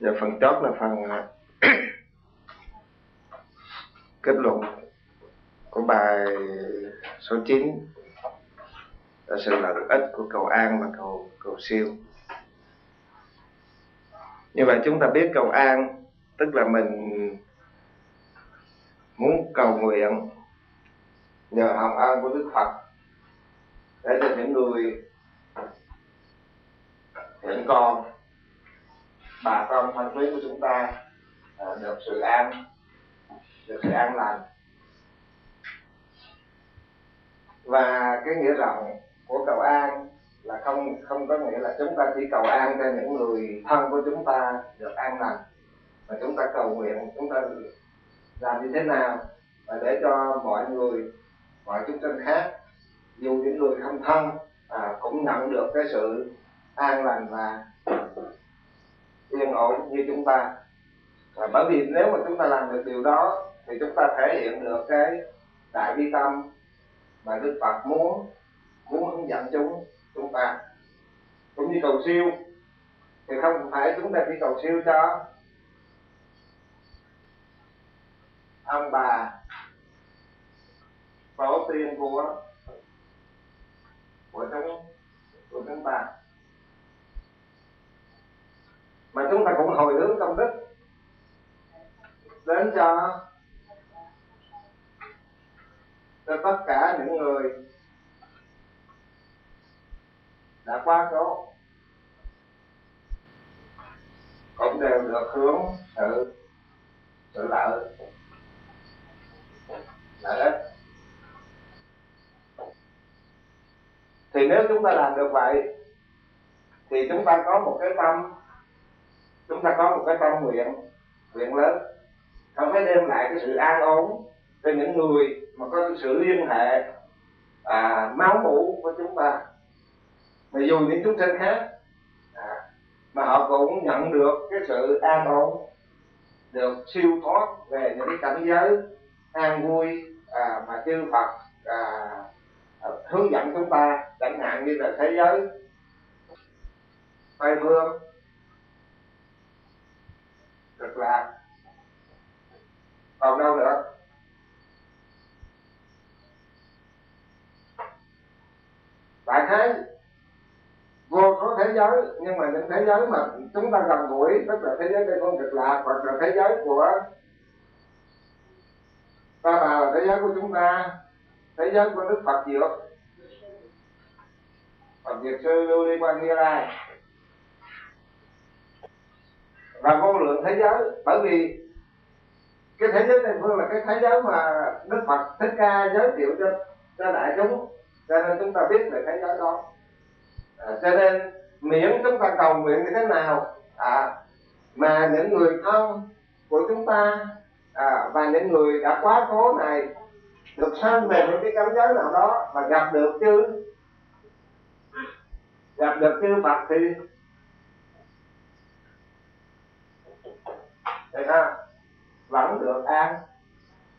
Giờ phần chót là phần à, kết luận của bài số 9 là sự lợi ích của cầu an và cầu cầu siêu. Như vậy chúng ta biết cầu an, tức là mình muốn cầu nguyện nhờ hồng ân của đức phật. Để cho những người những con bà con thân quý của chúng ta à, được sự an được sự an lành. Và cái nghĩa rộng của cầu an là không không có nghĩa là chúng ta chỉ cầu an cho những người thân của chúng ta được an lành mà chúng ta cầu nguyện chúng ta làm như thế nào và để cho mọi người mọi chúng sinh khác dù những người không thân à, cũng nhận được cái sự an lành và yên ổn như chúng ta. À, bởi vì nếu mà chúng ta làm được điều đó thì chúng ta thể hiện được cái đại bi tâm mà đức phật muốn muốn hướng dẫn chúng chúng ta. Cũng như cầu siêu thì không phải chúng ta chỉ cầu siêu cho ông bà tổ tiên của của chúng của chúng ta mà chúng ta cũng hồi hướng công đức. Đến cho cho tất cả những người đã qua số cũng đều được hướng sự sự lợi. Lợi ích thì nếu chúng ta làm được vậy, thì chúng ta có một cái tâm chúng ta có một cái tâm nguyện nguyện lớn. Không phải đem lại cái sự an ổn cho những người mà có sự liên hệ à, máu mủ của chúng ta. Mà dù những chúng sinh khác à, mà họ cũng nhận được cái sự an ổn được siêu thoát về những cái cảnh giới an vui à, mà chư Phật à, à, hướng dẫn chúng ta chẳng hạn như là thế giới. Tây phương cực lạc. Còn đâu nữa? Tại thế, vô số thế giới, nhưng mà những thế giới mà chúng ta gần gũi, tức là thế giới tây phương cực lạc, hoặc là thế giới của ta bà là thế giới của chúng ta, thế giới của đức phật diệu. Phật diệt sư lưu ly quan như lai và vô lượng thế giới. Bởi vì cái thế giới tây phương là cái thế giới mà đức phật thích ca giới thiệu cho cho đại chúng. Cho nên chúng ta biết về thế giới đó. À, cho nên miễn chúng ta cầu nguyện như thế nào à, mà những người thân của chúng ta à, và những người đã quá cố này được sanh về những cái cảnh giới nào đó mà gặp được chứ gặp được chư Phật thì thì ha vẫn được an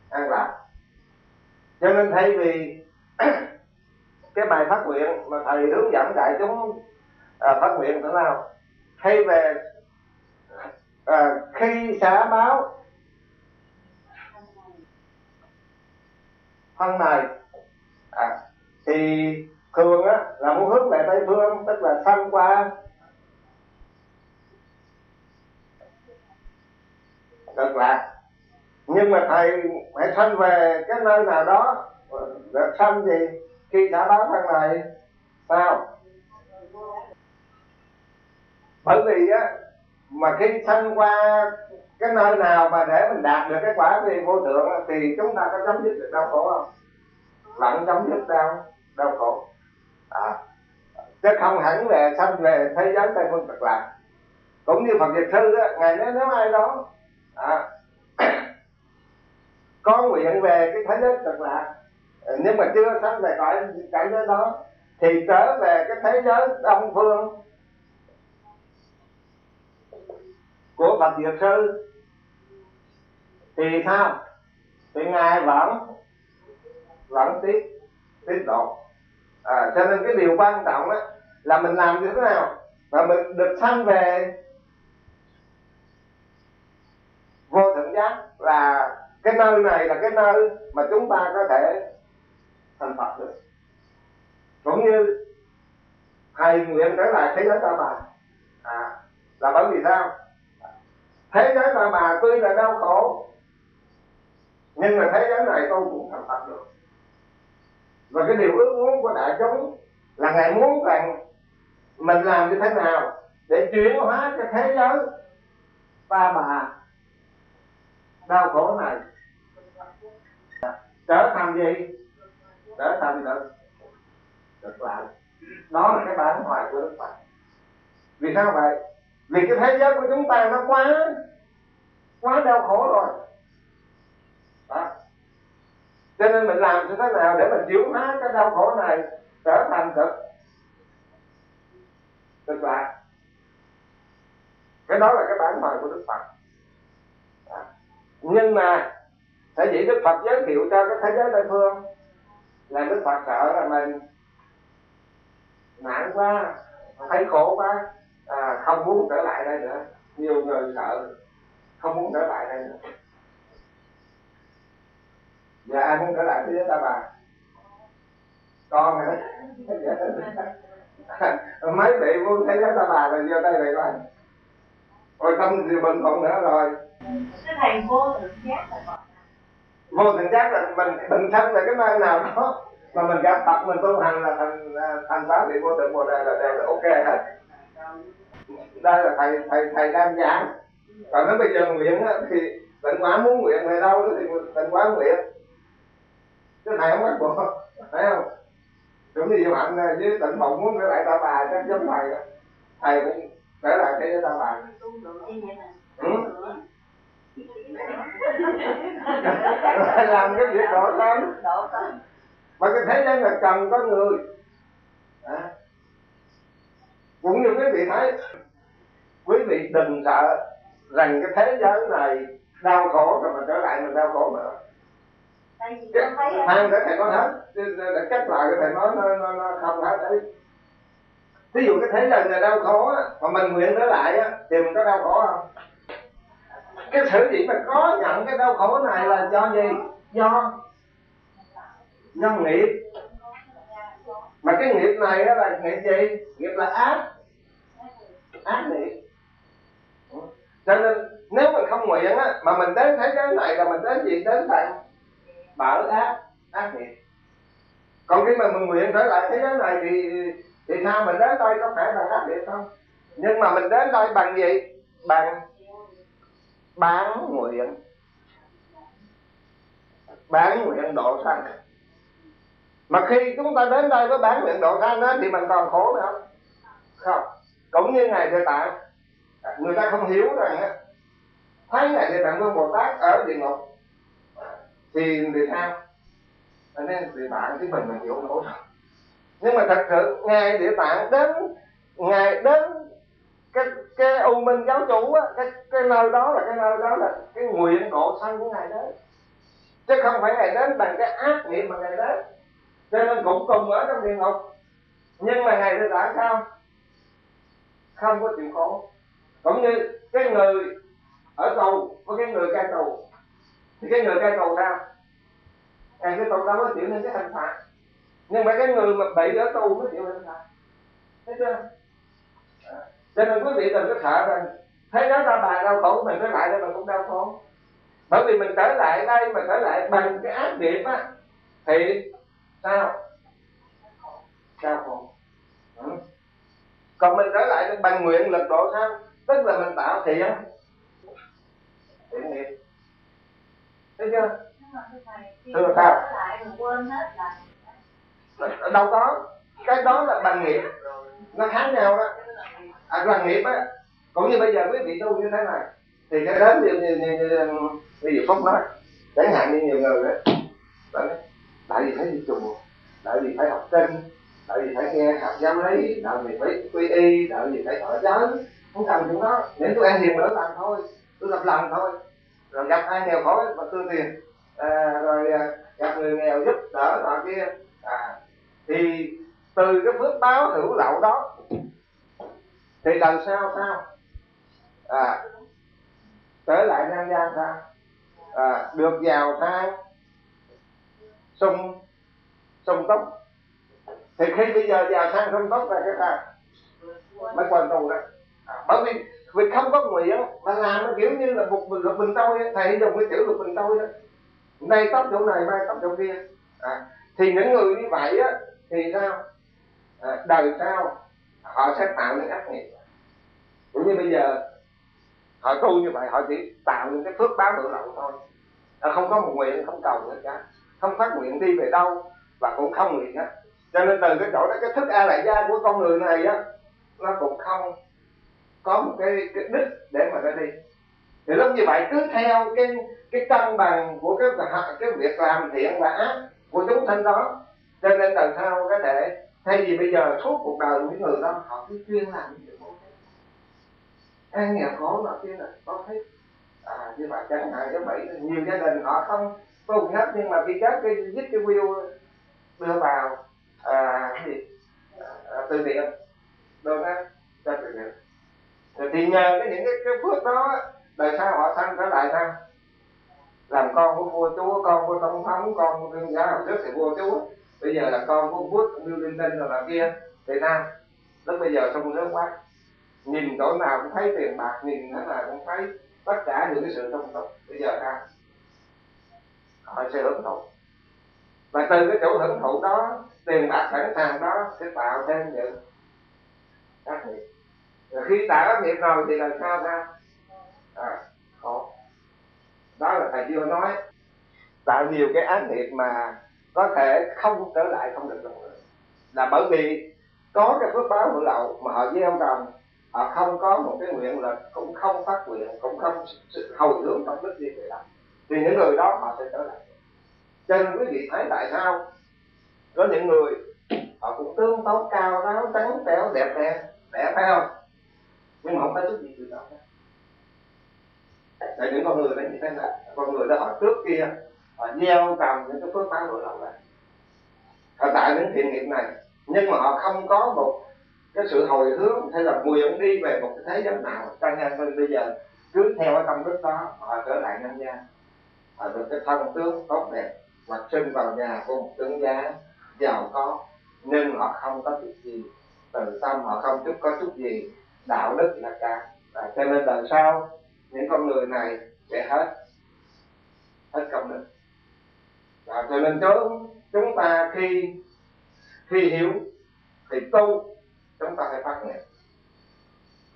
an lạc. Cho nên thay vì cái bài phát nguyện mà thầy hướng dẫn đại chúng à, phát nguyện thế nào? Thay về à, khi xả báo thân này à, thì thường á là muốn hướng về tây phương tức là sanh qua cực lạc. Nhưng mà thầy phải sanh về cái nơi nào đó được sanh gì? Khi đã báo thân này sao? Bởi vì á mà khi sanh qua cái nơi nào mà để mình đạt được cái quả vị vô thượng thì chúng ta có chấm dứt được đau khổ không? Vẫn chấm dứt đau đau khổ. À, chứ không hẳn về sanh về thế giới tây phương cực lạc. Cũng như phật dịch sư á ngài nói nếu ai đó à, có nguyện về cái thế giới cực lạc nhưng mà chưa sắp về cõi cảnh giới đó thì trở về cái thế giới đông phương của Phật Diệt Sư. Thì sao? Thì Ngài vẫn vẫn tiếp tiếp độ. À, cho nên cái điều quan trọng đó là mình làm như thế nào? Và mình được sanh về giác là cái nơi này là cái nơi mà chúng ta có thể thành Phật được. Cũng như thầy nguyện trở lại thế giới ta bà. À, là bởi vì sao? Thế giới ta bà tuy là đau khổ nhưng mà thế giới này tôi cũng thành Phật được. Và cái điều ước muốn của đại chúng là ngài muốn rằng mình làm như thế nào để chuyển hóa cái thế giới ta bà đau khổ này. Trở thành gì? Trở thành được được lại đó là cái bản hoài của đức phật. Vì sao vậy? Vì cái thế giới của chúng ta nó quá quá đau khổ rồi. Đó. Cho nên mình làm như thế nào để mình chuyển hóa cái đau khổ này trở thành thực thực lạc? Cái đó là cái bản hoài của đức phật nhưng mà sở dĩ đức phật giới thiệu cho cái thế giới tây phương là đức phật sợ là mình nản quá thấy khổ quá à, không muốn trở lại đây nữa. Nhiều người sợ không muốn trở lại đây nữa. Và ai muốn trở lại thế giới ta bà? Con hả mấy vị muốn thế giới ta bà là vô đây này coi rồi không thì mình còn nữa rồi cái thầy vô thượng giác là vô thượng giác là mình mình thân là cái nơi nào đó. Mà mình gặp Phật mình tu hành là thành thành pháp vị vô thượng bồ đề là đều là ok hết. Đây là thầy thầy thầy đang giảng. Còn nếu bây giờ nguyện thì tịnh quá muốn nguyện thì đâu thì tịnh quá nguyện. Chứ thầy không bắt buộc phải không? Cũng như bạn với tịnh mộng muốn trở lại ta bà chắc giống thầy đó thầy cũng trở lại giới ta bà? làm cái việc độ tâm. Mà cái thế giới là cần có người. À. cũng như quý vị thấy quý vị đừng sợ rằng cái thế giới này đau khổ rồi mà trở lại mình đau khổ nữa thang để thầy nói hết. Để cách lại cái thầy nói nó, nó, nó không hết đấy. Ví dụ cái thế giới này đau khổ á mà mình nguyện trở lại á thì mình có đau khổ không cái sự gì mà có nhận cái đau khổ này là do gì? Do do nghiệp. Mà cái nghiệp này đó là nghiệp gì? Nghiệp là ác. Ác nghiệp. Cho nên nếu mình không nguyện á, mà mình đến thế giới này là mình đến gì? Đến bạn. Bảo ác. Ác nghiệp. Còn khi mà mình nguyện trở lại thế giới này thì thì sao? Mình đến đây có phải là ác nghiệp không? Nhưng mà mình đến đây bằng gì? Bằng bán nguyện bán nguyện độ sanh mà khi chúng ta đến đây với bán nguyện độ sanh đó, thì mình còn khổ nữa. Không không cũng như ngài địa tạng, người ta không hiểu rằng á, thấy ngài địa tạng vương bồ tát ở địa ngục thì thì sao? Nên địa tạng thì mình mình hiểu nổi rồi. Nhưng mà thật sự, ngài địa tạng đến, ngài đến cái cái u minh giáo chủ á, cái cái nơi đó là cái nơi đó là cái nguyện độ sanh của ngài đấy chứ không phải ngài đến bằng cái ác nghiệp mà ngài đến cho nên cũng cùng ở trong địa ngục. Nhưng mà ngài địa đã sao? Không có chịu khổ. Cũng như cái người ở tù với cái người cai tù. Thì cái người cai tù sao? Ngài cái tù đâu có chịu nên cái hình phạt. Nhưng mà cái người mà bị ở tù mới chịu hình phạt. Thấy chưa? À cho nên quý vị đừng có sợ rằng thấy nó ta bà đau khổ mình trở lại đây mình cũng đau khổ. Bởi vì mình trở lại đây mà trở lại bằng cái ác nghiệp á thì sao? Đau khổ. Ừ. còn mình trở lại bằng nguyện lực độ sao tức là mình tạo thiện. Thiện nghiệp. Thấy chưa? Thưa sao đâu có. Cái đó là bằng nghiệp. Nó khác nhau đó à, bằng nghiệp á cũng như bây giờ quý vị tu như thế này thì cái đến như như như, như, như, như phúc nói chẳng hạn như nhiều người đấy tại vì phải đi chùa tại vì phải học kinh tại vì phải nghe học giáo lý tại vì phải quy y tại vì phải thọ giới không cần chuyện đó nếu tôi ăn nhiều mà làm thôi tôi làm lần thôi. Rồi gặp ai nghèo khó mà tương tiền à, rồi à, gặp người nghèo giúp đỡ họ kia à, thì từ cái phước báo hữu lậu đó thì lần sau sao à trở lại nhân gian sao à, được giàu sang sung sung túc thì khi bây giờ giàu sang sung túc là cái ta mới quan tù đó à, bởi vì vì không có nguyện mà làm nó kiểu như là một mình luật mình tôi thầy dùng cái chữ luật mình tôi đó. Nay tóc chỗ này mai tóc chỗ kia. À, thì những người như vậy á thì sao? À, đời sau họ sẽ tạo những ác nghiệp cũng như bây giờ họ tu như vậy họ chỉ tạo những cái phước báo tự lậu thôi. Họ không có một nguyện không cầu nữa cả. Không phát nguyện đi về đâu và cũng không nguyện á. Cho nên từ cái chỗ đó cái thức a lại gia của con người này á nó cũng không có một cái, cái đích để mà ra đi. Thì lúc như vậy cứ theo cái cái cân bằng của cái cái việc làm thiện và ác của chúng sinh đó. Cho nên lần sau có thể thay vì bây giờ suốt cuộc đời những người đó họ cứ chuyên làm những ăn nghèo khổ là kia là có thích à như vậy chẳng hạn như bảy nhiều gia đình họ không tu hết nhưng mà khi các cái dứt cái view đưa vào à, gì à, à, từ thiện đâu đó cho từ thiện. Thì nhờ cái những cái, cái phước đó đời sau họ sanh trở lại ra làm con của vua chúa con của tổng thống con của thương gia hồi trước thì vua chúa. Bây giờ là con của quốc như linh tinh rồi là kia Việt Nam. Lúc bây giờ sông nước quá nhìn chỗ nào cũng thấy tiền bạc nhìn thế nào cũng thấy tất cả những cái sự trong tục bây giờ ra họ sẽ hưởng thụ. Và từ cái chỗ hưởng thụ đó tiền bạc sẵn sàng đó sẽ tạo thêm những ác nghiệp. Và khi tạo ác nghiệp rồi thì làm sao ra à, khổ đó là thầy chưa nói tạo nhiều cái ác nghiệp mà có thể không trở lại không được nữa. Là bởi vì có cái phước báo hưởng lậu mà họ gieo trồng họ không có một cái nguyện là cũng không phát nguyện, cũng không sự hồi hướng trong đức gì về đó thì những người đó họ sẽ trở lại. Cho nên quý vị thấy tại sao có những người họ cũng tương tốt cao ráo, trắng trẻo, đẹp đẽ đẹp phải không? Nhưng mà không có chút gì từ đó. Tại những con người đó như thế này, con người đó họ trước kia, họ gieo trồng những cái phước báo nội lòng này. Họ tạo những thiện nghiệp này, nhưng mà họ không có một cái sự hồi hướng hay là nguyện đi về một cái thế giới nào cho sinh bây giờ, cứ theo cái tâm đức đó họ trở lại nhân gian. Họ được cái thân tướng tốt đẹp hoặc sinh vào nhà của một tướng giá giàu có, nhưng họ không có chút gì. Từ tâm họ không chút, có chút gì. Đạo đức là cả. Và cho nên đời sau, những con người này sẽ hết hết công đức. Và cho nên chúng chúng ta khi khi hiểu, thì tu chúng ta phải phát nguyện.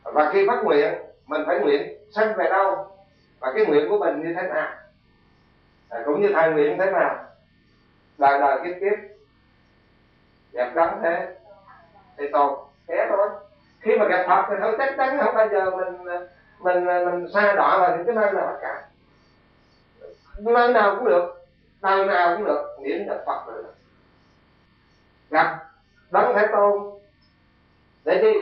Và khi phát nguyện mình phải nguyện sanh về đâu? Và cái nguyện của mình như thế nào? À, cũng như thầy nguyện thế nào? Đời đời kiếp kiếp. Gặp đắng thế. Thì tồn thế thôi. Khi mà gặp Phật thì thôi chắc chắn không bao giờ mình mình mình xa đọa vào những cái nơi nào cả. Nơi nào cũng được nơi nào cũng được. Miễn gặp Phật rồi gặp đấng thế tôn đấy đi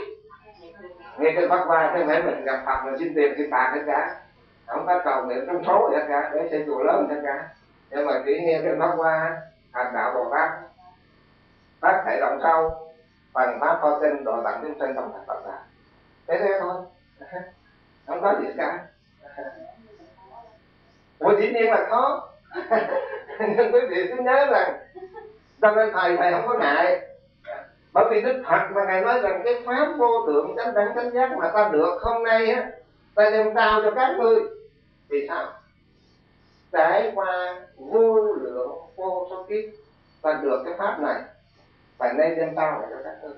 nghe cái bắt qua cái phải mình gặp Phật mình xin tiền, xin bạc hết cả không có cầu nguyện trong số hết cả để xây chùa lớn hết cả nhưng mà chỉ nghe cái bắt qua hành đạo bồ tát phát thể động sâu bằng pháp pho sinh độ tặng chúng sinh trong thật Phật đạo thế thế thôi. Không có gì cả Ủa, dĩ nhiên là khó nhưng quý vị cứ nhớ rằng cho nên thầy thầy không có ngại bởi vì đức phật mà ngài nói rằng cái pháp vô tượng chánh đẳng chánh giác mà ta được hôm nay á, ta đem trao cho các ngươi, thì sao? Trải qua vô lượng, vô số kiếp, ta được cái pháp này và nên đem trao lại cho các ngươi.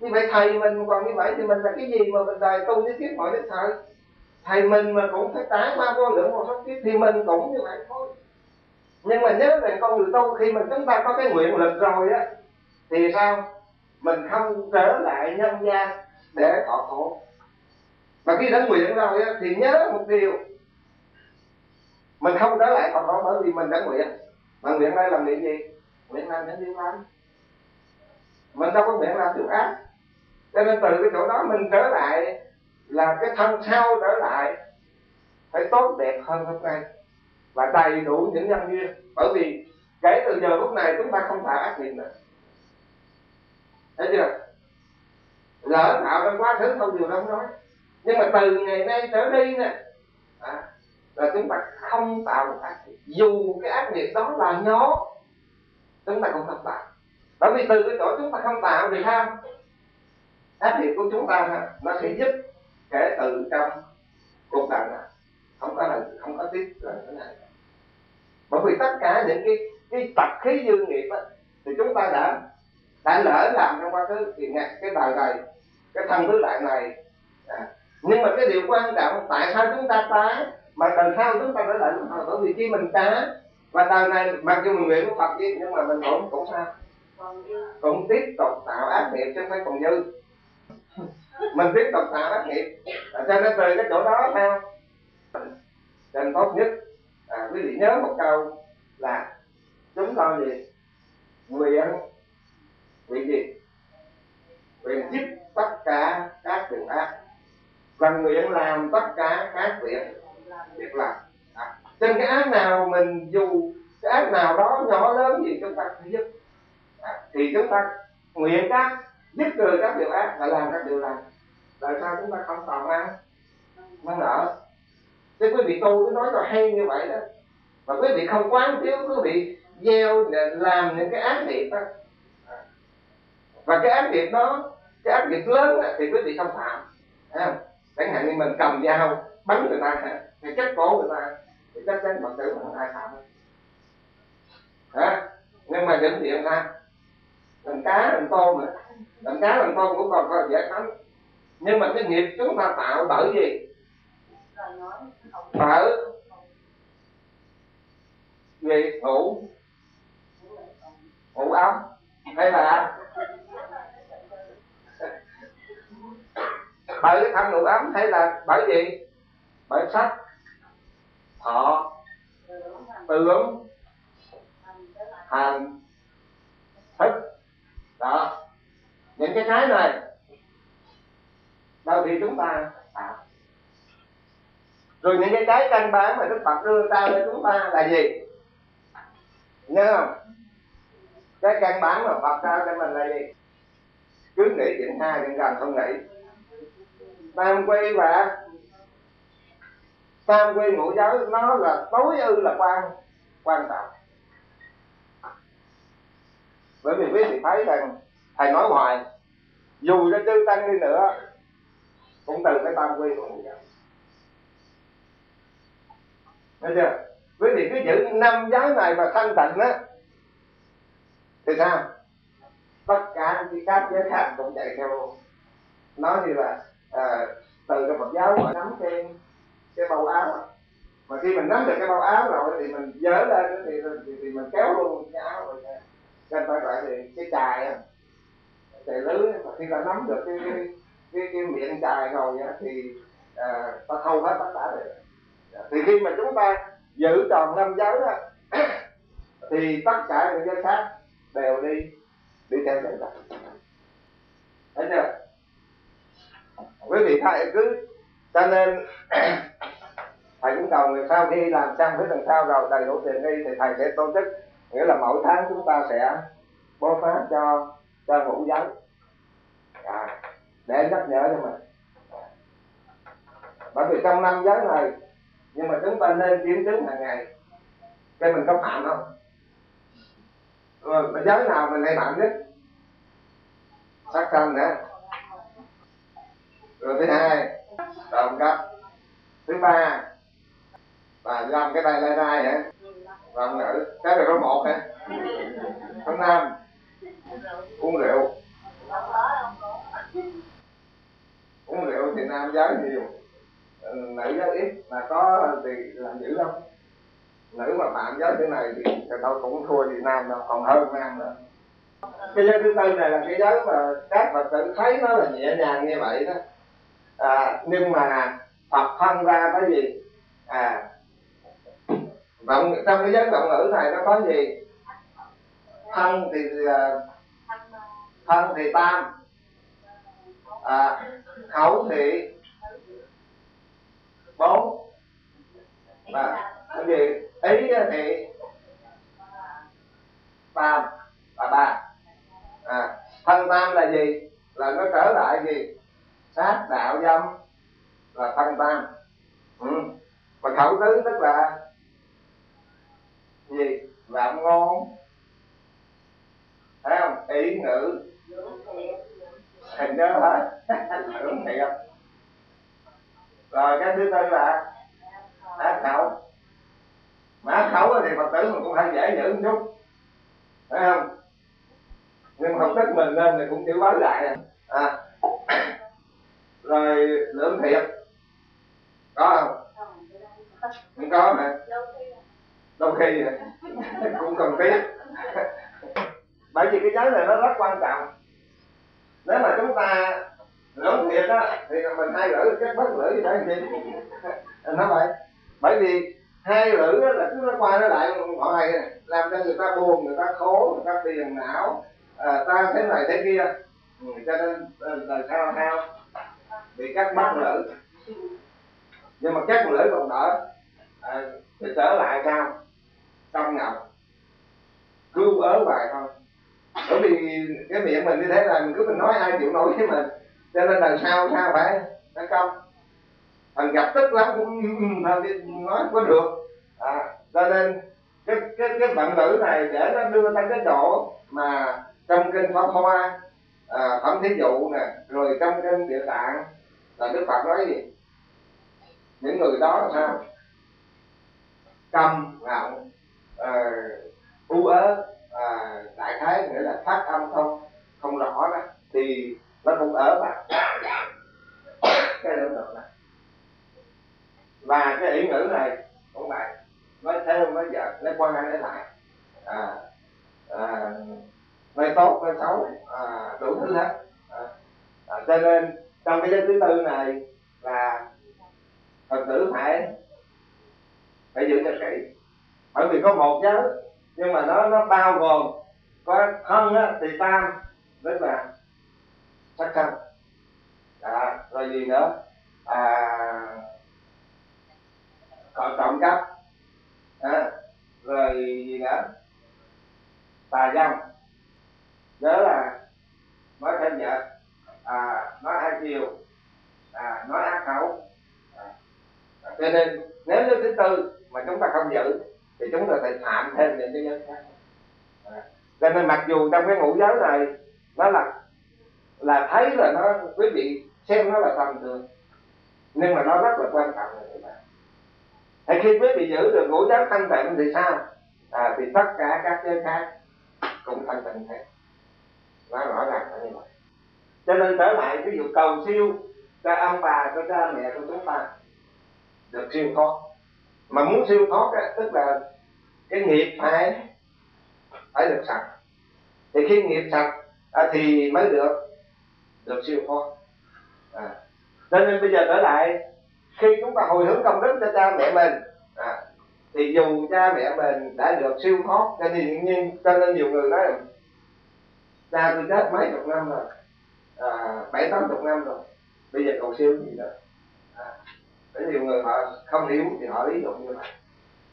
Như vậy thầy mình còn như vậy thì mình là cái gì mà mình đời tu với kiếp mọi đức thầy thầy mình mà cũng phải trải qua vô lượng, vô số kiếp thì mình cũng như vậy thôi. Nhưng mà nhớ rằng con người tu, khi mình chúng ta có cái nguyện lực rồi á, thì sao? Mình không trở lại nhân gian để thọ khổ. Và khi đã nguyện rồi thì nhớ một điều. Mình không trở lại thọ khổ bởi vì mình đã nguyện. Mà nguyện đây làm nguyện gì? Nguyện làm những điều lành. Mình đâu có nguyện làm điều ác. Cho nên từ cái chỗ đó mình trở lại là cái thân sau trở lại phải tốt đẹp hơn hôm nay và đầy đủ những nhân duyên. Bởi vì kể từ giờ lúc này chúng ta không phải ác nghiệp nữa thấy chưa? Lỡ tạo trong quá khứ không điều đâu nói. Nhưng mà từ ngày nay trở đi nè à, là chúng ta không tạo một ác nghiệp. Dù cái ác nghiệp đó là nhỏ chúng ta cũng không tạo bởi vì từ cái chỗ chúng ta không tạo thì sao? Ác nghiệp của chúng ta nó sẽ giúp kể từ trong cuộc đời này không có là không có tiếp là thế này. Bởi vì tất cả những cái cái tập khí dương nghiệp á, thì chúng ta đã đã lỡ làm trong quá khứ thì ngày cái đời này cái thân thứ đại này. À. nhưng mà cái điều quan trọng tại sao chúng ta tái mà lần sau chúng ta trở lại lúc hồi bởi vì khi mình tá và đời này mặc dù mình nguyện của Phật đi nhưng mà mình cũng cũng sao? Cũng tiếp tục tạo ác nghiệp chứ không phải còn dư. Mình tiếp tục tạo ác nghiệp à, cho nên từ cái chỗ đó sao nên tốt nhất à, quý vị nhớ một câu là chúng ta gì? Nguyện quý gì quyền giúp tất cả các điều ác. Và nguyện làm tất cả các việc việc làm. À, trên cái ác nào mình dù cái ác nào đó nhỏ lớn gì chúng ta phải giúp. À, thì chúng ta nguyện các giúp người các điều ác và làm các điều lành. Tại sao chúng ta không tạo ăn mang nợ thế quý vị tu cứ nói là hay như vậy đó. Mà quý vị không quán chiếu quý vị gieo làm những cái ác nghiệp đó và cái ác nghiệp đó cái ác nghiệp lớn đó, thì quý vị không phạm à, chẳng hạn như mình cầm dao bắn người ta hay cắt cổ người ta thì chắc chắn phật tử không ai phạm. À, nhưng mà những chuyện ta làm cá làm tôm mà làm cá làm tôm cũng còn có dễ thắng nhưng mà cái nghiệp chúng ta tạo bởi gì? Bởi gì ngủ ngủ ấm. Hay là bởi cái thân ngủ ấm hay là bởi gì? Bởi sách. Thọ. Tưởng hành. Thức. Đó. Những cái cái này đâu thì chúng ta tạo. Rồi những cái cái căn bản mà đức phật đưa ra cho chúng ta là gì? Nhớ không? Cái căn bản mà phật trao cho mình là gì? Cứ nghĩ chuyện hai, chuyện gần không nghĩ tam quy và tam quy ngũ giới nó là tối ư là quan quan trọng bởi vì quý vị thấy rằng, thầy nói hoài, dù cho chư tăng đi nữa, cũng từ cái tam quy của ngũ giới nghe chưa? Quý vị cứ giữ năm giới này mà thanh tịnh á, Thì sao? Tất cả những các giới khác cũng chạy theo nó Nói như là à, từ cái Phật giáo mà nắm cái cái bao áo mà khi mình nắm được cái bao áo rồi thì mình dỡ lên thì thì, thì mình kéo luôn cái áo rồi nên phải gọi thì cái chài á. Chài lưới mà khi ta nắm được cái cái cái, cái miệng chài rồi á, thì à, ta thâu hết tất cả rồi dạ, thì khi mà chúng ta giữ tròn năm giới đó thì tất cả những giới khác đều đi đi theo giới đó thấy chưa? Quý vị thầy cứ cho nên thầy cũng cầu người sau khi làm xong với lần sau rồi đầy đủ tiền đi thì thầy sẽ tổ chức nghĩa là mỗi tháng chúng ta sẽ bố phát cho cho ngũ giới à, để nhắc nhở cho mình. Bởi vì trong năm giới này nhưng mà chúng ta nên kiểm chứng hàng ngày cho mình có phạm không? Ờ, rồi giới nào mình hay phạm nhất? Sát sanh nữa rồi thứ hai trộm cắp thứ ba là làm cái tay lai rai hả làm nữ cái này có một hả? Thứ năm, uống rượu. Uống rượu thì nam giới nhiều ừ, nữ giới ít, mà có thì làm dữ không? Nữ mà phạm giới thế này thì đâu cũng thua gì nam đâu, còn hơn nam nữa. Cái giới thứ tư này là cái giới mà các phật tử thấy nó là nhẹ nhàng như vậy đó à, nhưng mà phật thân ra cái gì? À vọng trong cái giới vọng ngữ này nó có gì? Thân thì ờ, thân thì tam. À, khẩu thì bốn. Và cái gì? Ý thì tam và ba. À, thân tam là gì? Là nó trở lại gì? Sát đạo dâm là thân tam ừ. và khẩu tứ tức là gì? Làm ngon thấy không? Ý ngữ. Thành nhớ hết đúng thiệt rồi, cái thứ tư là ác khẩu. Mà ác khẩu thì phật tử mình cũng hơi dễ giữ một chút. Phải không? Nhưng không thức mình lên thì cũng chịu báo lại. À rồi lưỡng thiệt. Có không? Không có hả? Đôi khi cũng cần thiết. Bởi vì cái giới này nó rất quan trọng. Nếu mà chúng ta lưỡng thiệt á thì mình hai lưỡi chắc bất lưỡi gì đấy gì vậy. Bởi vì hai lưỡi là cứ nó qua nó lại hoài à. làm cho người ta buồn người ta khổ người ta phiền não. À, ta thế này thế kia. Ừ, cho nên ờ, là sao sao? Bị cắt mắt lỡ. Nhưng mà cắt lưỡi còn đỡ à, thì trở lại sao trong ngọc cứ ớ hoài thôi. Bởi vì cái miệng mình như thế là mình cứ mình nói ai chịu nổi với mình. Cho nên là sao sao phải nó công? Thằng gặp tức lắm cũng thôi nói có được. À, cho nên cái cái cái vận ngữ này để nó đưa tới cái độ mà trong kinh pháp hoa à, phẩm thí dụ nè rồi trong kinh địa tạng là đức phật nói gì? Những người đó là sao? Câm ngạo, à, u ớ à, đại khái nghĩa là phát âm không không rõ đó. Thì nó cũng ở mà. Cái lượng được này và cái ý ngữ này cũng vậy. Nói thêm nói giận nói quan hệ để lại. À, à, nói tốt nói xấu à, đủ thứ hết. À, à, cho nên trong cái giới thứ tư này là phật tử phải phải giữ cho kỹ. Bởi vì có một giới nhưng mà nó nó bao gồm có thân á, thì tam tức là sắc thân. À, rồi gì nữa? À, còn trọng cấp à, rồi gì nữa? Tà dâm. Nhớ là mới thêm vợ à, nói hai chiều. À, nói ác khẩu. À, à, cho nên nếu như thứ tư mà chúng ta không giữ thì chúng ta phải phạm thêm những cái giới khác. À, cho nên mặc dù trong cái ngũ giới này nó là là thấy là nó quý vị xem nó là tầm thường nhưng mà nó rất là quan trọng là các bạn thì khi quý vị giữ được ngũ giới thanh tịnh thì sao? À, thì tất cả các giới khác cũng thanh tịnh hết. Nó rõ ràng là như vậy cho nên trở lại ví dụ cầu siêu cho ông bà cho cha mẹ của chúng ta được siêu thoát. Mà muốn siêu thoát á, tức là cái nghiệp phải phải được sạch. Thì khi nghiệp sạch à, thì mới được được siêu thoát. À. cho nên bây giờ trở lại khi chúng ta hồi hướng công đức cho cha mẹ mình à, thì dù cha mẹ mình đã được siêu thoát cho nên nhiên cho nên nhiều người nói là cha tôi chết mấy chục năm rồi. À, bảy tám chục năm rồi. Bây giờ cầu siêu gì nữa à, nhiều người họ không hiểu thì họ lý luận như vậy.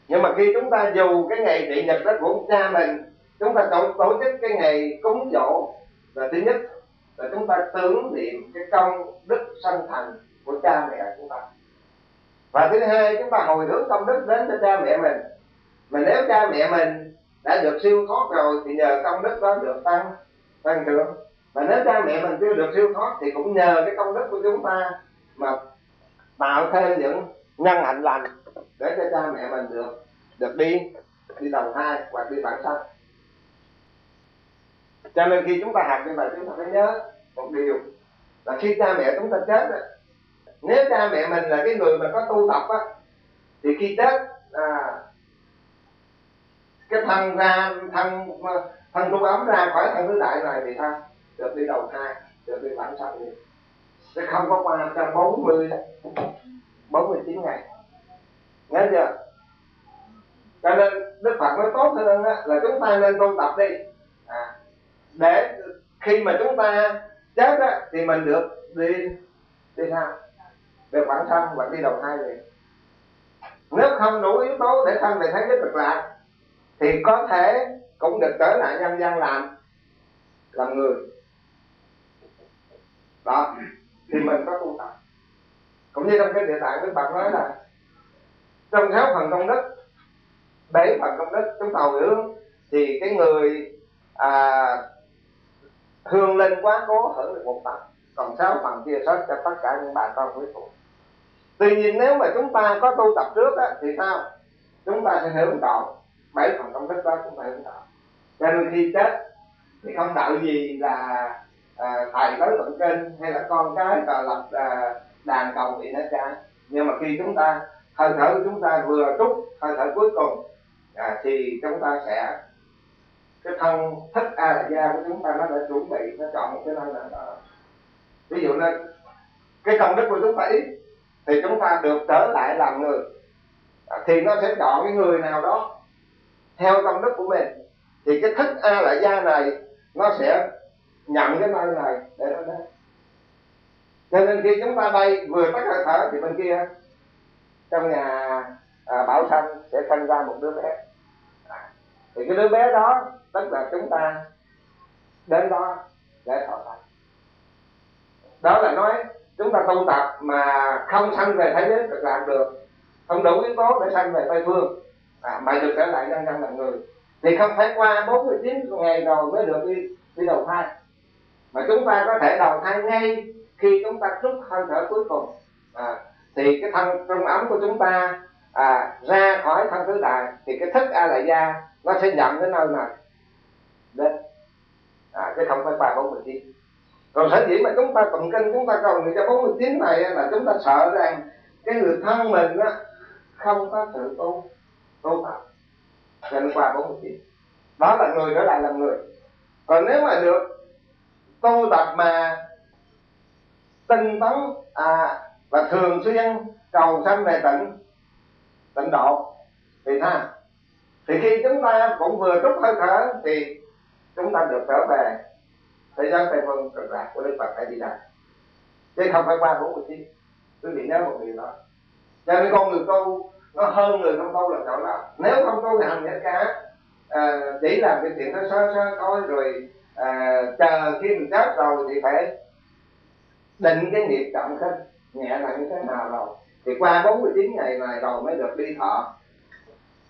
Nhưng mà khi chúng ta dù cái ngày trị nhật đó của cha mình chúng ta tổ, tổ chức cái ngày cúng dỗ là thứ nhất là chúng ta tưởng niệm cái công đức sanh thành của cha mẹ chúng ta. Và thứ hai chúng ta hồi hướng công đức đến cho cha mẹ mình. Mà nếu cha mẹ mình đã được siêu thoát rồi thì nhờ công đức đó được tăng tăng trưởng mà nếu cha mẹ mình chưa được siêu thoát thì cũng nhờ cái công đức của chúng ta mà tạo thêm những nhân hạnh lành để cho cha mẹ mình được được đi đi đồng thai hoặc đi bản sanh cho nên khi chúng ta học như vậy chúng ta phải nhớ một điều là khi cha mẹ chúng ta chết nếu cha mẹ mình là cái người mà có tu tập á thì khi chết à, cái thân ra thân thân tu ấm ra khỏi thân tứ đại này thì sao? Được đi đầu thai được đi bản sanh đi sẽ không có qua trong bốn mươi bốn mươi chín ngày. Nghe chưa? Cho nên đức phật nói tốt hơn á là chúng ta nên tu tập đi. À, để khi mà chúng ta chết á, thì mình được đi đi sao được bản thân hoặc đi đầu thai liền. Nếu không đủ yếu tố để thân về thấy cái cực lạc thì có thể cũng được trở lại nhân gian làm làm người đó. Thì mình có tu tập. Cũng như trong cái địa tạng đức phật nói là trong sáu phần công đức bảy phần công đức chúng ta hồi hướng thì cái người à, hương lên quá cố hưởng được một phần còn sáu phần chia sớt cho tất cả những bà con quý phụ. Tuy nhiên nếu mà chúng ta có tu tập trước á, thì sao? Chúng ta sẽ hưởng trọn bảy phần công đức đó chúng ta hưởng trọn. Cho nên khi chết thì không đợi gì là à, thầy tới tụng kinh hay là con cái và lập à, đàn cầu nguyện nó cha nhưng mà khi chúng ta hơi thở của chúng ta vừa trúc hơi thở cuối cùng à, thì chúng ta sẽ cái thân thức a la gia của chúng ta nó đã chuẩn bị nó chọn một cái nơi nào đó. Ví dụ như cái công đức của chúng ta ít thì chúng ta được trở lại làm người. À, thì nó sẽ chọn cái người nào đó theo công đức của mình. Thì cái thức a la gia này nó sẽ nhận cái nơi này để nó đến. Cho nên khi chúng ta đây vừa tắt hơi thở thì bên kia trong nhà à, bảo sanh sẽ sinh ra một đứa bé. Thì cái đứa bé đó tức là chúng ta đến đó để thọ tập đó là nói chúng ta tu tập mà không sanh về thế giới cực lạc được. Không đủ yếu tố để sanh về tây phương. À, mà được trở lại nhân dân là người. Thì không phải qua 49 ngày rồi mới được đi đi đầu thai mà chúng ta có thể đầu thai ngay khi chúng ta rút hơi thở cuối cùng. À, thì cái thân trong ấm của chúng ta à, ra khỏi thân tứ đại thì cái thức a la gia nó sẽ nhận đến nơi này. Đến. À, cái không phải ba bốn mươi chín. Còn sở dĩ mà chúng ta tụng kinh chúng ta cầu người cho bốn mươi chín này là chúng ta sợ rằng cái người thân mình á không có sự tu tu tập. Cho nên qua bốn mươi chín. Đó là người trở lại làm người. Còn nếu mà được tu tập mà tinh tấn à, và thường xuyên cầu sanh về tịnh tịnh độ. Thì tha thì khi chúng ta cũng vừa trút hơi thở thì chúng ta được trở về thế giới tây phương cực lạc của đức phật tại đi đà chứ không phải qua bốn mươi chín quý vị nhớ một điều đó. Cho nên con người tu nó hơn người không tu là chỗ đó. Nếu không tu thì hành gì cả à, chỉ làm cái chuyện nó sơ sơ thôi rồi à, chờ khi mình chết rồi thì phải định cái nghiệp trọng khinh nhẹ là như thế nào rồi. Thì qua 49 ngày này rồi mới được đi thọ.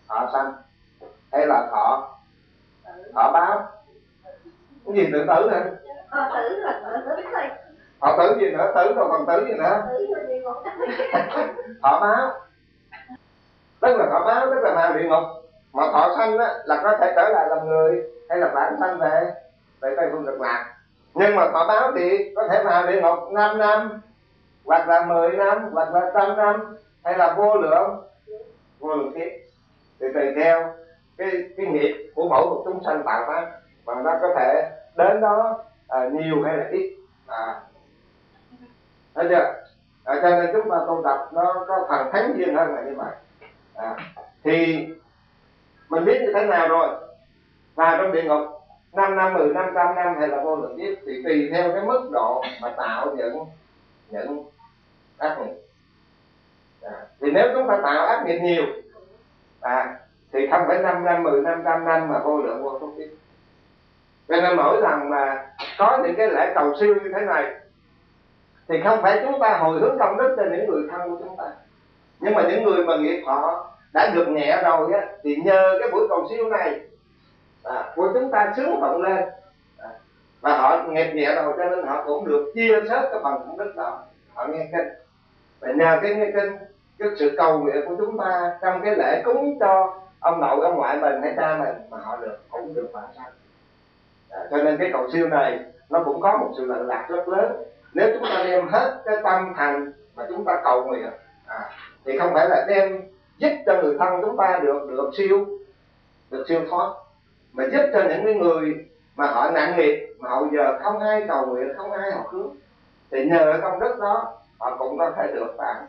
Thọ sanh. Hay là thọ thọ báo. Cái gì tự tử họ thôi. Họ tử gì nữa? Tử rồi còn tử gì nữa? Thọ báo. Tức là thọ báo tức là vào địa ngục. Mà thọ sanh á là có thể trở lại làm người hay là bản sanh về vậy tây phương cực lạc. Nhưng mà thọ báo thì có thể vào địa ngục 5 năm hoặc là 10 năm hoặc là trăm năm hay là vô lượng. Vô lượng kiếp thì tùy theo cái cái nghiệp của mỗi một chúng sanh tạo ra. Mà nó có thể đến đó à, nhiều hay là ít. À. Thấy chưa? À, cho nên chúng ta tu tập nó có phần thánh duyên hơn là như vậy. À, thì mình biết như thế nào rồi? Vào trong địa ngục. 5 năm, 10 năm, trăm năm hay là vô lượng kiếp thì tùy theo cái mức độ mà tạo những những ác nghiệp. À, thì nếu chúng ta tạo ác nghiệp nhiều à, thì không phải 5 năm, 10 năm, trăm năm mà vô lượng vô số kiếp. Cho nên mỗi lần mà có những cái lễ cầu siêu như thế này thì không phải chúng ta hồi hướng công đức cho những người thân của chúng ta. Nhưng mà những người mà nghiệp họ đã được nhẹ rồi á thì nhờ cái buổi cầu siêu này à, của chúng ta sướng vọng lên. À, và họ nghiệp nhẹ rồi cho nên họ cũng được chia sớt cái phần công đức đó. Họ nghe kinh. Và nhờ cái nghe kinh cái sự cầu nguyện của chúng ta trong cái lễ cúng cho ông nội ông ngoại mình hay cha mình mà họ được cũng được vãng sanh. À, cho nên cái cầu siêu này nó cũng có một sự lợi lạc rất lớn. Nếu chúng ta đem hết cái tâm thành mà chúng ta cầu nguyện à, thì không phải là đem giúp cho người thân chúng ta được được siêu được siêu thoát mà giúp cho những cái người mà họ nặng nghiệp mà hậu giờ không ai cầu nguyện không ai học hướng thì nhờ công đức đó họ cũng có thể được bạn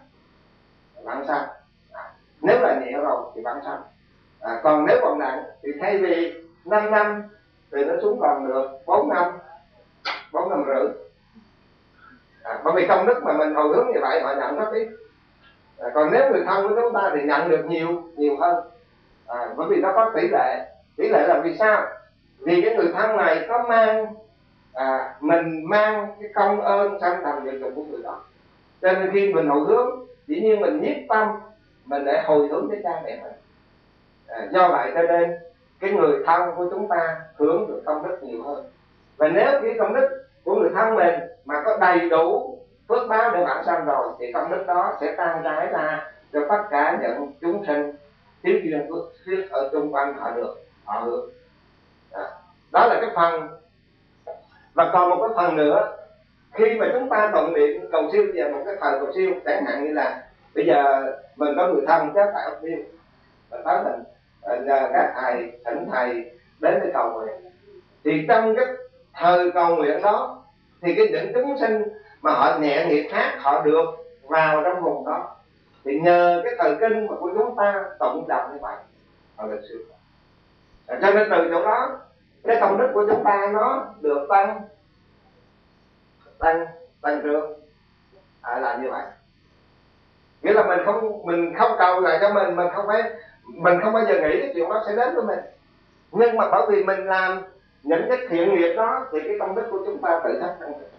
bạn sanh à, nếu là nhẹ rồi thì bạn sanh à, còn nếu còn nặng thì thay vì 5 năm thì nó xuống còn được 4 năm 4 năm rưỡi. À, bởi vì công đức mà mình hồi hướng như vậy họ nhận rất ít. À, còn nếu người thân của chúng ta thì nhận được nhiều nhiều hơn. À, bởi vì nó có tỷ lệ tỷ lệ là vì sao? Vì cái người thân này có mang à, mình mang cái công ơn sanh thành việc của người đó. Cho nên khi mình hồi hướng dĩ nhiên mình nhiếp tâm mình để hồi hướng với cha mẹ mình. À, do vậy cho nên cái người thân của chúng ta hưởng được công đức nhiều hơn. Và nếu cái công đức của người thân mình mà có đầy đủ phước báo để bản sanh rồi thì công đức đó sẽ tan rãi ra cho tất cả những chúng sinh thiếu duyên phước ở xung quanh họ được họ hướng đó. là cái phần. Và còn một cái phần nữa, khi mà chúng ta tụng niệm cầu siêu về một cái phần cầu siêu. Chẳng hạn như là bây giờ mình có người thân chết tại ốc siêu mình tới mình ờ, nhờ các thầy, thỉnh thầy đến để cầu nguyện. Thì trong cái thời cầu nguyện đó, thì cái những chúng sinh mà họ nhẹ nghiệp khác, họ được vào trong vùng đó. Thì nhờ cái thời kinh mà của chúng ta tụng đọc như vậy. Họ được siêu cho nên từ chỗ đó cái công đức của chúng ta nó được tăng tăng tăng trưởng. À, là như vậy. Nghĩa là mình không mình không cầu lại cho mình mình không phải mình không bao giờ nghĩ cái chuyện đó sẽ đến với mình. Nhưng mà bởi vì mình làm những cái thiện nghiệp đó thì cái công đức của chúng ta tự thân tăng trưởng.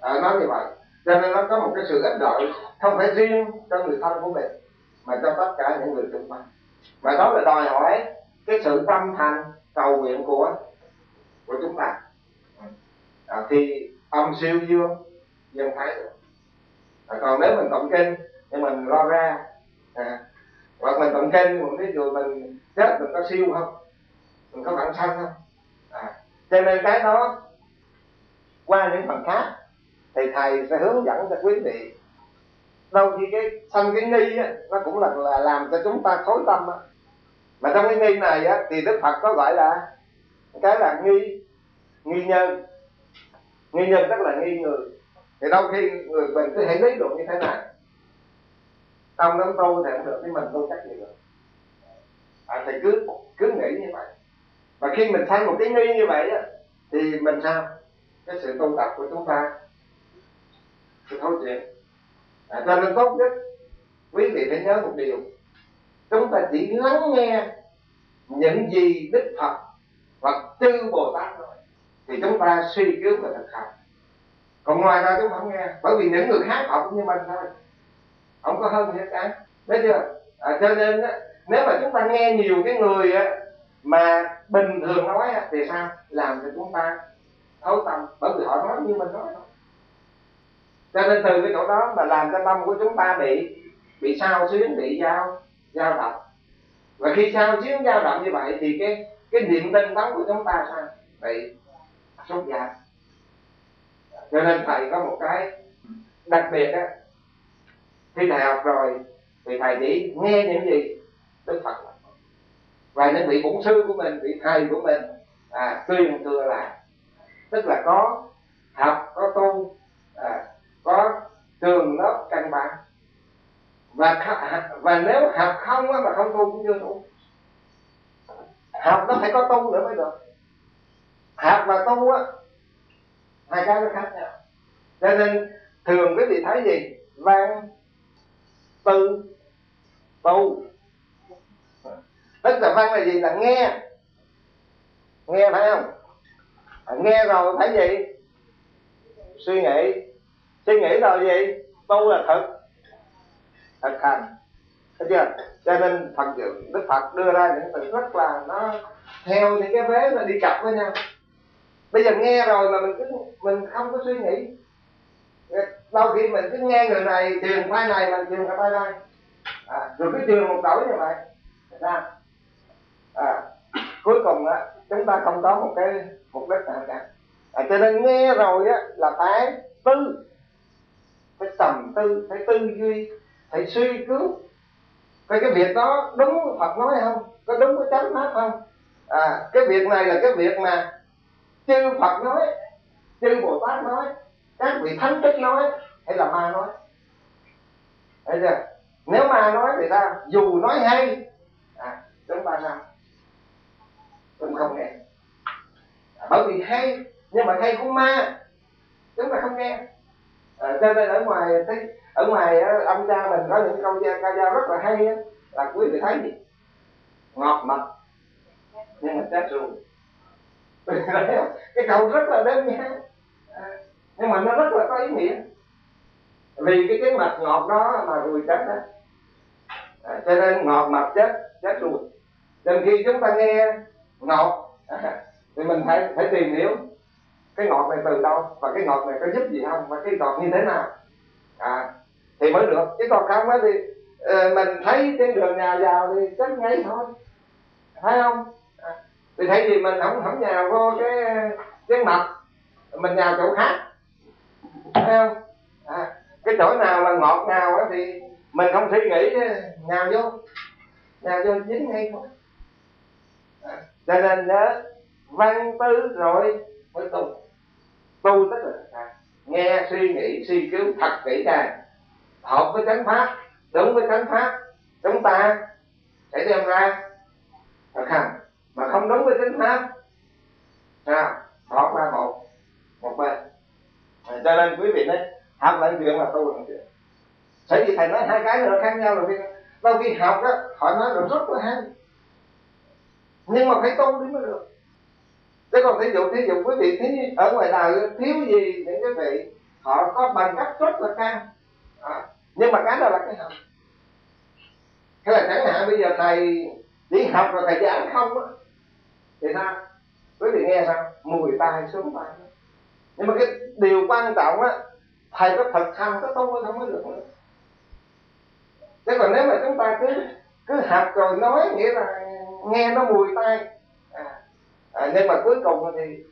À, nói như vậy. Cho nên nó có một cái sự ích lợi không phải riêng cho người thân của mình mà cho tất cả những người xung quanh và đó là đòi hỏi cái sự tâm thành cầu nguyện của của chúng ta. À, thì âm siêu dương dân thấy được à, còn nếu mình tụng kinh thì mình lo ra à, hoặc mình tụng kinh mình ví dụ mình chết mình có siêu không? Mình có bản sanh không? À, cho nên cái đó qua những phần khác thì thầy sẽ hướng dẫn cho quý vị đâu thì cái sanh cái nghi á nó cũng là là làm cho chúng ta thối tâm á. Mà trong cái nghi này á thì đức phật có gọi là cái là nghi nghi nhân. Nghi nhân tức là nghi người. Thì đôi khi người mình cứ hãy lý luận như thế này? Ông đóng tu thì không được nhưng mình tu chắc gì được. À, thì cứ cứ nghĩ như vậy. Và khi mình thấy một cái nghi như vậy á thì mình sao? Cái sự tu tập của chúng ta. Thì thôi chuyện à, cho nên tốt nhất? Quý vị phải nhớ một điều. Chúng ta chỉ lắng nghe những gì đức phật hoặc Tư bồ tát nói thì chúng ta suy cứu và thực hành. Còn ngoài ra chúng không nghe bởi vì những người khác họ cũng như mình thôi. Không có hơn gì hết cả. Biết chưa? À, cho nên á, nếu mà chúng ta nghe nhiều cái người á, mà bình thường nói á, thì sao? Làm cho chúng ta thấu tâm. Bởi vì họ nói như mình nói thôi cho nên từ cái chỗ đó mà làm cho tâm của chúng ta bị bị sao xuyến bị dao dao động. Và khi sao xuyến dao động như vậy thì cái cái niệm tinh tấn của chúng ta sao? Bị sốt giảm cho nên thầy có một cái đặc biệt á. Khi thầy học rồi thì thầy chỉ nghe những gì đức phật và những vị bổn sư của mình vị thầy của mình à, tuyên thừa là tức là có học có tu à, trường lớp căn bản. Và và nếu học không mà không tu cũng chưa đủ. Học nó phải có tu nữa mới được. Học và tu á, hai cái nó khác nhau. Cho nên thường quý vị thấy gì? Văn, tư, tu. Tức là văn là gì? Là nghe. Nghe phải không? À, nghe rồi phải gì? Suy nghĩ suy nghĩ rồi gì tu là thực thực hành thấy chưa? Cho nên phật đức phật đưa ra những từ rất là nó theo những cái vế nó đi cặp với nhau. Bây giờ nghe rồi mà mình cứ mình không có suy nghĩ. Đôi khi mình cứ nghe người này truyền vai này mình truyền vai đây à, rồi cứ truyền một đổi như vậy. Ra à, cuối cùng á chúng ta không có một cái mục đích nào cả. À, cho nên nghe rồi á là phải tư phải tầm tư phải tư duy phải suy cứu. Coi cái việc đó đúng Phật nói không? Có đúng với chánh pháp không? À cái việc này là cái việc mà chư Phật nói chư Bồ Tát nói các vị thánh tích nói hay là ma nói. Thấy chưa? Nếu ma nói thì ta dù nói hay à, chúng ta sao? Cũng không nghe. À, bởi vì hay nhưng mà hay cũng ma chúng ta không nghe à, cho nên ở ngoài thấy ở ngoài ờ, ông cha mình có những câu ca dao rất là hay á là quý vị thấy gì? Ngọt mật. Nhưng mà chết rồi. Cái câu rất là đơn giản. Ờ, nhưng mà nó rất là có ý nghĩa. Vì cái cái mật ngọt đó mà ruồi chết đó à, cho nên ngọt mật chết chết ruồi. Nên khi chúng ta nghe ngọt thì mình phải phải tìm hiểu cái ngọt này từ đâu và cái ngọt này có giúp gì không và cái ngọt như thế nào? À thì mới được. Chứ còn không á thì uh, mình thấy trên đường nhà vào thì chết ngay thôi. Thấy không? À, thì thấy gì mình không không nhào vô cái cái mặt mình nhào chỗ khác. Thấy không? À, cái chỗ nào mà ngọt nào á thì mình không suy nghĩ nhào vô. Nhào vô dính ngay thôi. À, cho nên nhớ văn tư rồi mới tu tu tất là nghe suy nghĩ suy cứu thật kỹ càng. Hợp với chánh pháp đúng với chánh pháp chúng ta sẽ đem ra. Thực hành mà không đúng với chánh pháp à bỏ qua một một bên. À, cho nên quý vị nói học lại chuyện là tu là chuyện. Sở dĩ thầy nói hai cái nó khác nhau là vì đôi khi học đó họ nói là rất là hay. Nhưng mà phải tu đi mới được thế còn thí dụ thí dụ quý vị thấy ở ngoài đời thiếu gì những cái vị họ có bằng cấp rất là cao à, nhưng mà cái đó là cái học hay là chẳng hạn bây giờ thầy đi học rồi thầy giảng không á thì sao? Quý vị nghe sao? Mùi tai xuống tai. Nhưng mà cái điều quan trọng á thầy có thực hành có tu không mới được nữa. Chứ còn nếu mà chúng ta cứ cứ học rồi nói nghĩa là nghe nó mùi tai à, nhưng mà cuối cùng thì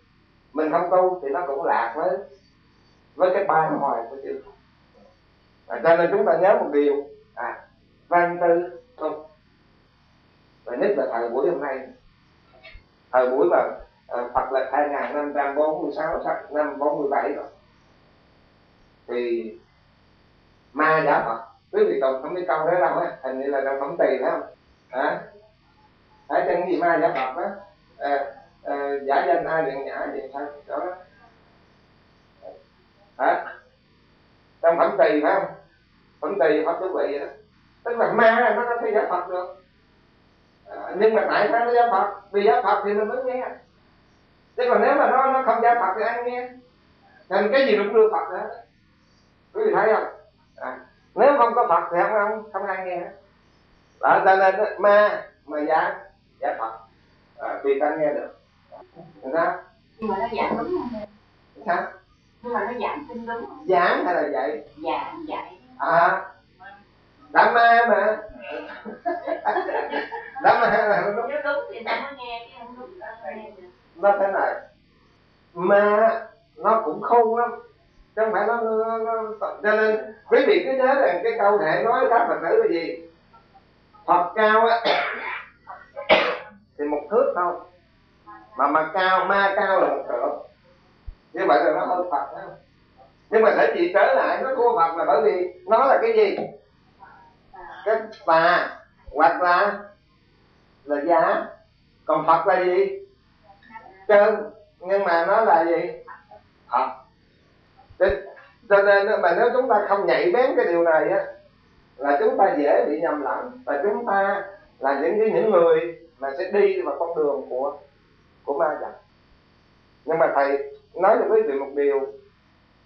mình không tu thì nó cũng lạc với với cái ban hoài của chữ à, cho nên chúng ta nhớ một điều. À văn tư không. Và nhất là thời buổi hôm nay. Thời buổi mà à, Phật lịch 2546 sắp năm 47 rồi. Thì ma giả Phật. Quý vị còn không biết câu đó đâu á. Hình như là trong phẩm tỳ phải không? Hả? Ở trên cái gì ma giả Phật á? À, Ờ, giả danh ai điện nhã gì sao đó. Hả? Trong phẩm tỳ phải không? Phẩm tỳ Phật quý vị đó. Tức là ma nó có thể giả Phật được. À, nhưng mà tại sao nó giả Phật? Vì giả Phật thì nó mới nghe. Chứ còn nếu mà nó nó không giả Phật thì ai nghe? Nên cái gì cũng đưa Phật đó. Quý vị thấy không? À, nếu không có Phật thì không không không ai nghe. Đó cho nên ma mà giả giả Phật. À, thì ta nghe được sao nhưng mà nó giảng đúng không? Sao? Nhưng mà nó giảng kinh đúng không? Giảng hay là dạy giảng dạy à. Đám ma mà. Đám ma là không đúng. Nếu đúng thì ta mới nghe chứ không đúng ta nghe được. Nó thế này. Ma nó cũng khôn lắm. Chứ không phải nó, nó, nó cho nên quý vị cứ nhớ rằng cái câu hệ nói các phật tử là gì? Phật cao á thì một thước thôi mà mà cao, ma cao là một trượng như vậy là nó hơn phật đó. nhưng mà để chị trở lại nó thua phật là bởi vì nó là cái gì? Cái tà hoặc là là giá. Còn phật là gì? Chân. Nhưng mà nó là gì? Thật cho nên mà nếu chúng ta không nhạy bén cái điều này á, là chúng ta dễ bị nhầm lẫn và chúng ta là những cái, những người mà sẽ đi vào con đường của của ma vậy nhưng mà thầy nói cho quý vị một điều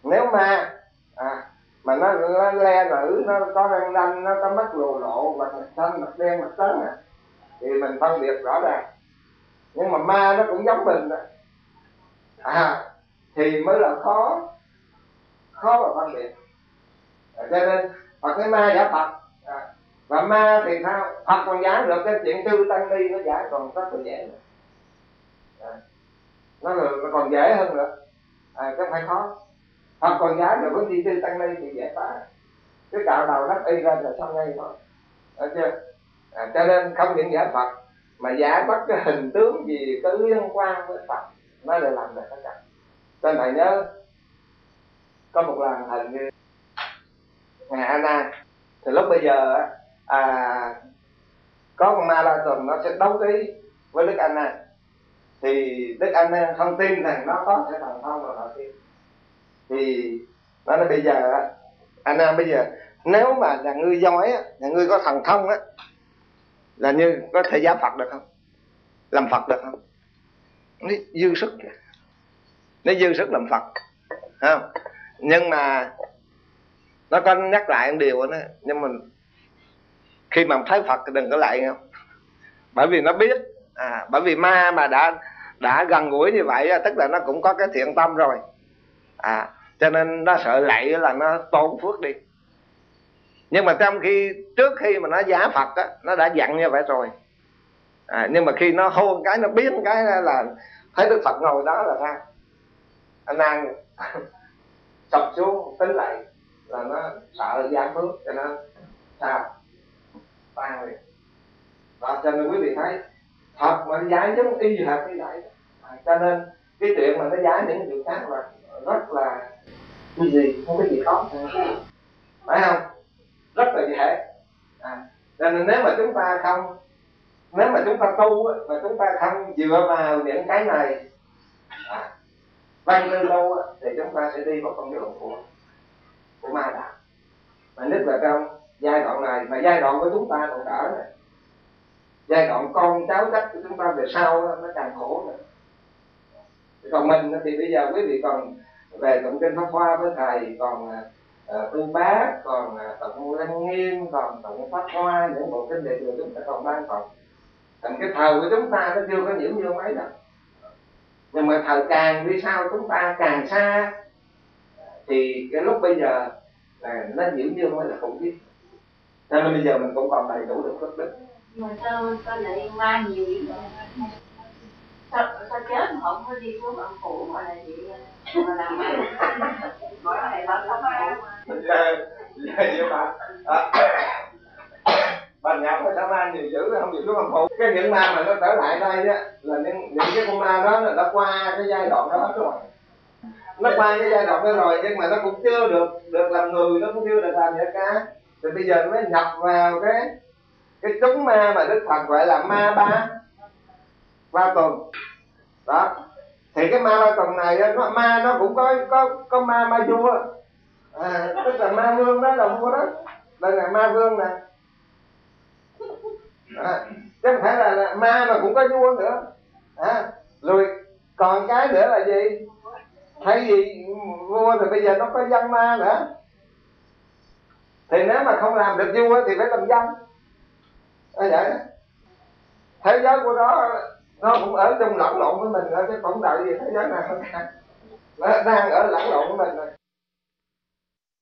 nếu ma à, mà nó, nó le nữ nó có răng nanh nó có mắt lồ lộ mặt mặt xanh mặt đen mặt trắng à, thì mình phân biệt rõ ràng. Nhưng mà ma nó cũng giống mình đó. À thì mới là khó khó mà phân biệt. À, cho nên hoặc cái ma giả phật à, và ma thì sao? Phật còn giả được cái chuyện tư tăng ni nó giả còn rất là dễ nữa. À, nó, là, nó còn dễ hơn nữa. À, chứ không phải khó. Phật còn giả được vẫn đi tư tăng ni thì dễ phá cái cạo đầu đắp y ra là xong ngay thôi được chưa? À, cho nên không những giả phật mà giả bất cái hình tướng gì có liên quan với phật nó đều làm được tất cả nên thầy nhớ có một lần hình như ngài Anna thì lúc bây giờ à, có con ma la tuần nó sẽ đấu trí với đức Anna thì đức em không tin rằng nó có thể thần thông rồi họ tin thì nó nói bây giờ anh em bây giờ nếu mà nhà ngươi giỏi nhà ngươi có thần thông á là như có thể giáo Phật được không? Làm Phật được không? Nó dư sức nó dư sức làm Phật không? Nhưng mà nó có nhắc lại một điều đó nhưng mà khi mà thấy phật thì đừng có lại không? Bởi vì nó biết à, bởi vì ma mà đã đã gần gũi như vậy tức là nó cũng có cái thiện tâm rồi. À cho nên nó sợ lạy là nó tốn phước đi. Nhưng mà trong khi trước khi mà nó giả phật á nó đã dặn như vậy rồi. À, nhưng mà khi nó hôn cái nó biến cái là thấy đức phật ngồi đó là ra. Anh an sập xuống tính lại là nó sợ giảm phước cho nó sao tan liền. Đó cho nên quý vị thấy thật mà giải giống y hệt như vậy à, cho nên cái chuyện mà nó giải những chuyện khác là rất là cái gì không có gì khó phải không? Rất là dễ. À, cho nên nếu mà chúng ta không nếu mà chúng ta tu mà chúng ta không dựa vào những cái này à, văn tư tu thì chúng ta sẽ đi vào con đường của của ma đạo. Mà nhất là trong giai đoạn này mà giai đoạn của chúng ta còn đỡ này giai đoạn con cháu cách của chúng ta về sau nó càng khổ nữa. Còn mình thì bây giờ quý vị còn về tụng kinh pháp hoa với thầy còn uh, bác còn uh, tụng lăng nghiêm còn tụng pháp hoa những bộ kinh đề thừa chúng ta còn đang còn. Thành cái thờ của chúng ta nó chưa có nhiễm vô mấy đâu. Nhưng mà thờ càng đi sau chúng ta càng xa thì cái lúc bây giờ là nó nhiễm vô mới là khủng khiếp. Nên bây giờ mình cũng còn đầy đủ được phước đức mà sao sao lại qua nhiều vậy sao sao chết mà không có đi xuống ông phủ mà là gì mà làm ma mỗi ngày bà không ăn, giờ giờ vậy bà bà nhập vào sao ma nhiều dữ không chịu xuống âm phủ cái những ma mà nó trở lại đây á là những những cái con ma đó là đã qua cái giai đoạn đó rồi. Nó qua cái giai đoạn đó rồi nhưng mà nó cũng chưa được được làm người nó cũng chưa được làm gì cả thì bây giờ nó mới nhập vào cái cái chúng ma mà đức phật gọi là ma ba. Ba tuần. Đó. Thì cái ma ba tuần này nó ma nó cũng có có có ma ma vua. À, tức là ma vương đó là vua đó đây là ma vương nè. À, chứ không phải là, là ma mà cũng có vua nữa. À, rồi còn cái nữa là gì? Thay vì vua thì bây giờ nó có dân ma nữa. Thì nếu mà không làm được vua thì phải làm dân nó vậy thế giới của nó nó cũng ở trong lẫn lộn với mình ở cái tổng đại gì thế giới nào nó đang ở lẫn lộn với mình rồi.